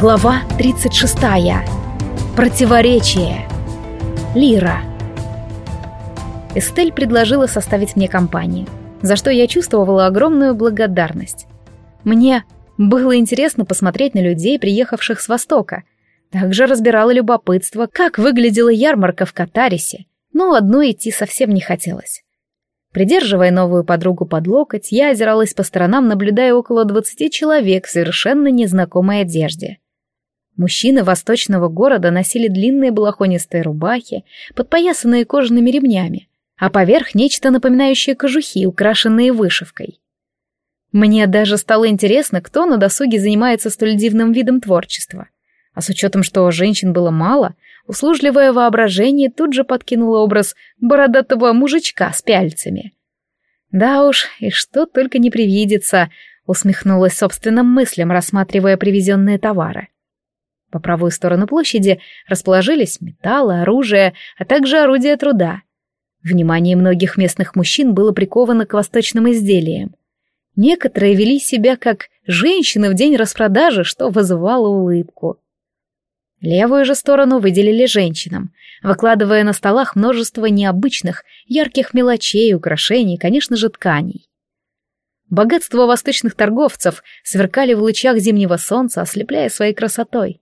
Глава 36. Противоречие. Лира. Эстель предложила составить мне компанию, за что я чувствовала огромную благодарность. Мне было интересно посмотреть на людей, приехавших с Востока. Также разбирало любопытство, как выглядела ярмарка в Катарисе, но одной идти совсем не хотелось. Придерживая новую подругу под локоть, я озиралась по сторонам, наблюдая около двадцати человек в совершенно незнакомой одежде. Мужчины восточного города носили длинные балахонистые рубахи, подпоясанные кожаными ремнями, а поверх нечто напоминающее кожухи, украшенные вышивкой. Мне даже стало интересно, кто на досуге занимается столь дивным видом творчества. А с учетом, что женщин было мало, Услужливое воображение тут же подкинуло образ бородатого мужичка с пяльцами. «Да уж, и что только не привидится», — усмехнулась собственным мыслям, рассматривая привезенные товары. По правую сторону площади расположились металлы, оружие, а также орудия труда. Внимание многих местных мужчин было приковано к восточным изделиям. Некоторые вели себя как женщины в день распродажи, что вызывало улыбку. Левую же сторону выделили женщинам, выкладывая на столах множество необычных, ярких мелочей, украшений, конечно же, тканей. Богатство восточных торговцев сверкали в лучах зимнего солнца, ослепляя своей красотой.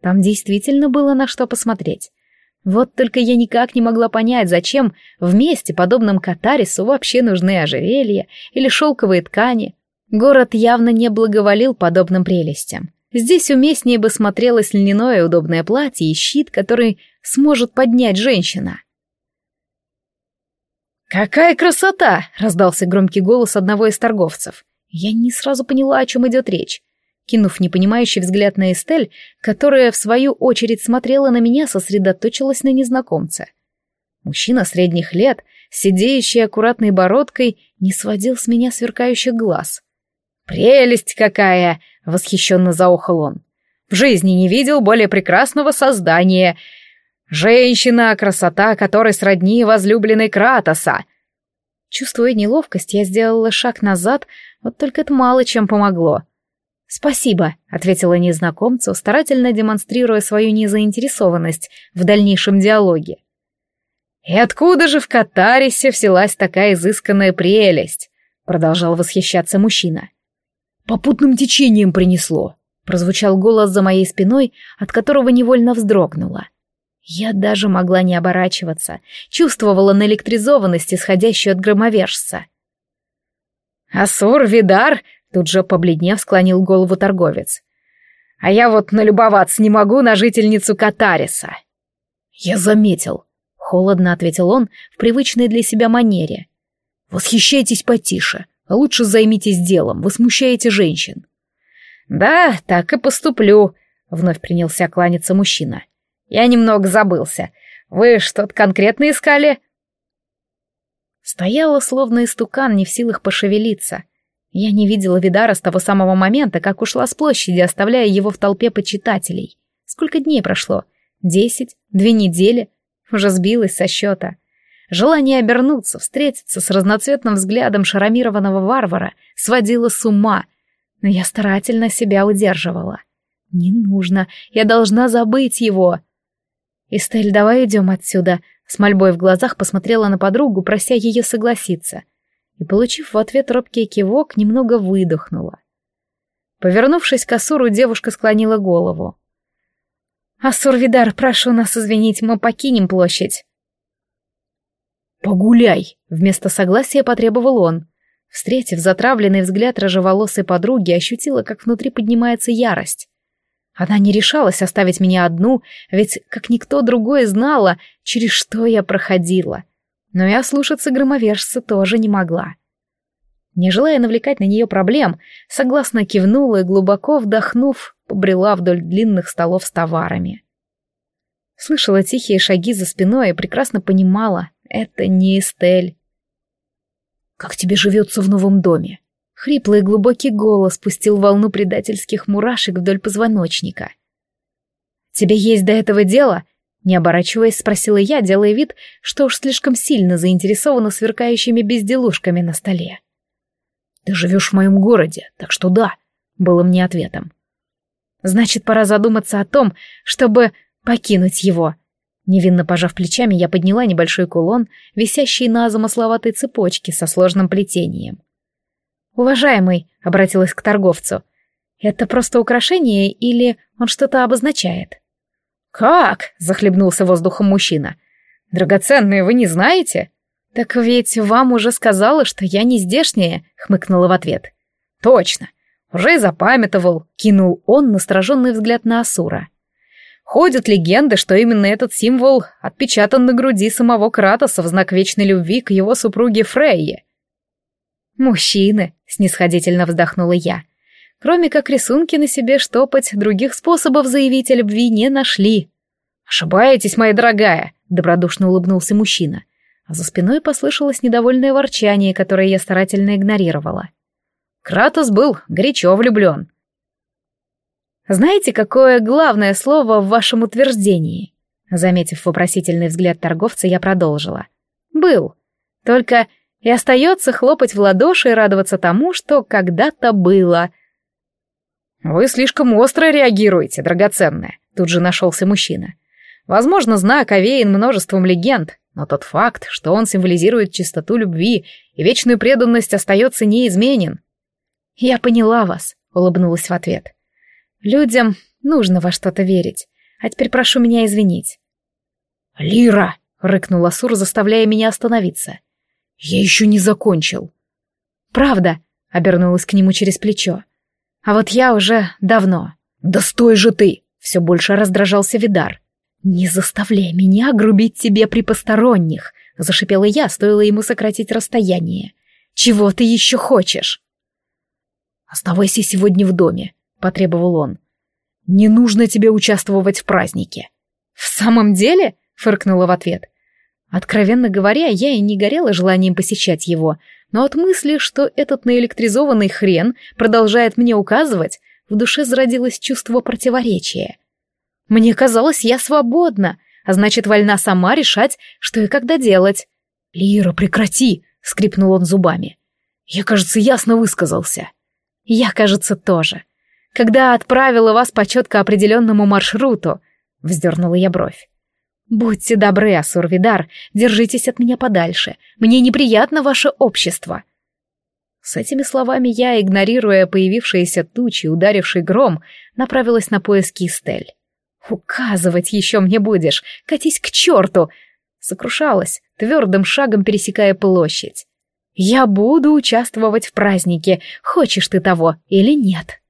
Там действительно было на что посмотреть. Вот только я никак не могла понять, зачем в месте, подобном Катарису, вообще нужны ожерелья или шелковые ткани. Город явно не благоволил подобным прелестям. Здесь уместнее бы смотрелось льняное удобное платье и щит, который сможет поднять женщина. «Какая красота!» — раздался громкий голос одного из торговцев. Я не сразу поняла, о чем идет речь. Кинув непонимающий взгляд на Эстель, которая, в свою очередь, смотрела на меня, сосредоточилась на незнакомце. Мужчина средних лет, сидеющий аккуратной бородкой, не сводил с меня сверкающих глаз. «Прелесть какая!» — восхищенно заохал он. «В жизни не видел более прекрасного создания. Женщина, красота которой сродни возлюбленной Кратоса». Чувствуя неловкость, я сделала шаг назад, вот только это мало чем помогло. «Спасибо», — ответила незнакомцу, старательно демонстрируя свою незаинтересованность в дальнейшем диалоге. «И откуда же в Катарисе взялась такая изысканная прелесть?» — продолжал восхищаться мужчина. «Попутным течением принесло», — прозвучал голос за моей спиной, от которого невольно вздрогнула. Я даже могла не оборачиваться, чувствовала наэлектризованность, исходящую от громовержца. «Асур, Видар!» — тут же побледнев склонил голову торговец. «А я вот налюбоваться не могу на жительницу Катариса». «Я заметил», — холодно ответил он в привычной для себя манере. «Восхищайтесь потише, а лучше займитесь делом, вы смущаете женщин». «Да, так и поступлю», — вновь принялся кланяться мужчина. «Я немного забылся. Вы что-то конкретно искали?» Стояла, словно истукан, не в силах пошевелиться. Я не видела Видара с того самого момента, как ушла с площади, оставляя его в толпе почитателей. Сколько дней прошло? Десять? Две недели? Уже сбилась со счета. Желание обернуться, встретиться с разноцветным взглядом шаромированного варвара сводило с ума, но я старательно себя удерживала. Не нужно, я должна забыть его. «Эстель, давай идем отсюда», — с мольбой в глазах посмотрела на подругу, прося ее согласиться. И, получив в ответ робкий кивок, немного выдохнула. Повернувшись к Асуру, девушка склонила голову. «Асур Видар, прошу нас извинить, мы покинем площадь». «Погуляй!» — вместо согласия потребовал он. Встретив затравленный взгляд рыжеволосой подруги, ощутила, как внутри поднимается ярость. Она не решалась оставить меня одну, ведь, как никто другой, знала, через что я проходила. Но и ослушаться громовержца тоже не могла. Не желая навлекать на нее проблем, согласно кивнула и, глубоко вдохнув, побрела вдоль длинных столов с товарами. Слышала тихие шаги за спиной и прекрасно понимала, это не Эстель. «Как тебе живется в новом доме?» Хриплый глубокий голос спустил волну предательских мурашек вдоль позвоночника. «Тебе есть до этого дело?» Не оборачиваясь, спросила я, делая вид, что уж слишком сильно заинтересована сверкающими безделушками на столе. «Ты живешь в моем городе, так что да», — было мне ответом. Значит, пора задуматься о том, чтобы покинуть его. Невинно пожав плечами, я подняла небольшой кулон, висящий на замысловатой цепочке со сложным плетением. «Уважаемый», — обратилась к торговцу, — «это просто украшение или он что-то обозначает?» «Как?» — захлебнулся воздухом мужчина. «Драгоценные вы не знаете?» «Так ведь вам уже сказала, что я не здешняя», — хмыкнула в ответ. «Точно. Уже и запамятовал», — кинул он настороженный взгляд на Асура. Ходят легенды, что именно этот символ отпечатан на груди самого Кратоса в знак вечной любви к его супруге Фрейе. «Мужчины», — снисходительно вздохнула я. Кроме как рисунки на себе штопать, других способов заявить о любви не нашли. «Ошибаетесь, моя дорогая», — добродушно улыбнулся мужчина. А за спиной послышалось недовольное ворчание, которое я старательно игнорировала. Кратос был горячо влюблен. Знаете, какое главное слово в вашем утверждении? Заметив вопросительный взгляд торговца, я продолжила. Был. Только и остается хлопать в ладоши и радоваться тому, что когда-то было. Вы слишком остро реагируете, драгоценная. Тут же нашелся мужчина. Возможно, знак овеян множеством легенд, но тот факт, что он символизирует чистоту любви и вечную преданность, остается неизменен. «Я поняла вас», — улыбнулась в ответ. Людям нужно во что-то верить. А теперь прошу меня извинить. «Лира!» — рыкнул Асур, заставляя меня остановиться. «Я еще не закончил». «Правда?» — обернулась к нему через плечо. «А вот я уже давно». «Да стой же ты!» — все больше раздражался Видар. «Не заставляй меня грубить тебе при посторонних!» — зашипела я, стоило ему сократить расстояние. «Чего ты еще хочешь?» «Оставайся сегодня в доме. — потребовал он. «Не нужно тебе участвовать в празднике». «В самом деле?» — фыркнула в ответ. Откровенно говоря, я и не горела желанием посещать его, но от мысли, что этот наэлектризованный хрен продолжает мне указывать, в душе зародилось чувство противоречия. Мне казалось, я свободна, а значит, вольна сама решать, что и когда делать. «Лира, прекрати!» — скрипнул он зубами. «Я, кажется, ясно высказался». «Я, кажется, тоже когда отправила вас по четко определенному маршруту», — вздернула я бровь. «Будьте добры, Асурвидар, держитесь от меня подальше. Мне неприятно ваше общество». С этими словами я, игнорируя появившиеся тучи, ударивший гром, направилась на поиски Стель. «Указывать еще мне будешь! Катись к черту!» Сокрушалась, твердым шагом пересекая площадь. «Я буду участвовать в празднике, хочешь ты того или нет?»